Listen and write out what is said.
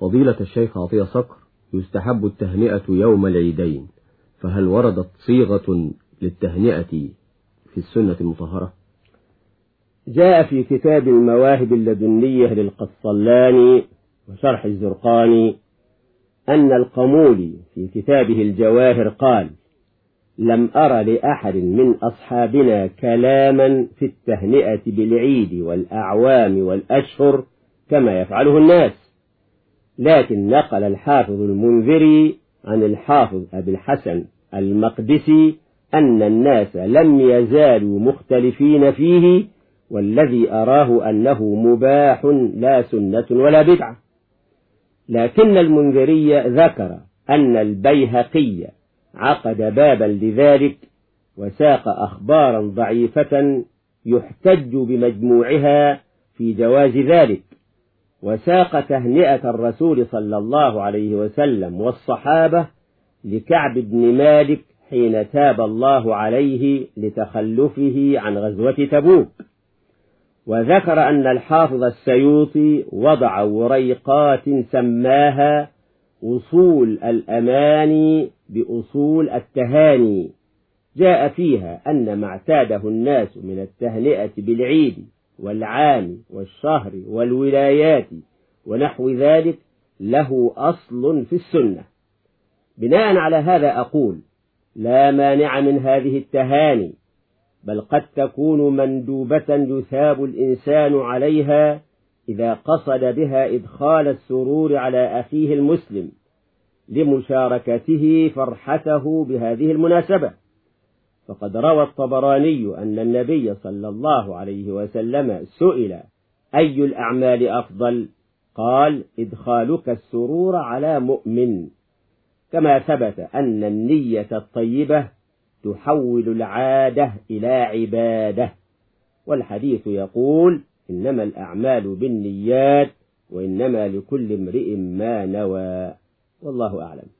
فضيلة الشيخ عطية صقر يستحب التهنئة يوم العيدين فهل وردت صيغة للتهنئة في السنة المطهرة؟ جاء في كتاب المواهب اللدنية للقسطلاني وشرح الزرقاني أن القمولي في كتابه الجواهر قال لم أر لأحد من أصحابنا كلاما في التهنئة بالعيد والأعوام والأشهر كما يفعله الناس لكن نقل الحافظ المنذري عن الحافظ أبي الحسن المقدسي أن الناس لم يزالوا مختلفين فيه والذي أراه أنه مباح لا سنة ولا بدعة. لكن المنذري ذكر أن البيهقي عقد بابا لذلك وساق أخبارا ضعيفة يحتج بمجموعها في جواز ذلك. وساق تهنئة الرسول صلى الله عليه وسلم والصحابة لكعب بن مالك حين تاب الله عليه لتخلفه عن غزوة تبوك. وذكر أن الحافظ السيوطي وضع وريقات سماها أصول الأماني بأصول التهاني. جاء فيها أن ما اعتاده الناس من التهنئة بالعيد والعام والشهر والولايات ونحو ذلك له أصل في السنة. بناء على هذا أقول لا مانع من هذه التهاني بل قد تكون مندوبة يثاب الإنسان عليها إذا قصد بها إدخال السرور على أخيه المسلم لمشاركته فرحته بهذه المناسبة. فقد روى الطبراني أن النبي صلى الله عليه وسلم سئل أي الأعمال أفضل؟ قال إدخالك السرور على مؤمن. كما ثبت أن النية الطيبة تحول العادة إلى عبادة. والحديث يقول إنما الأعمال بالنيات وإنما لكل امرئ ما نوى. والله أعلم.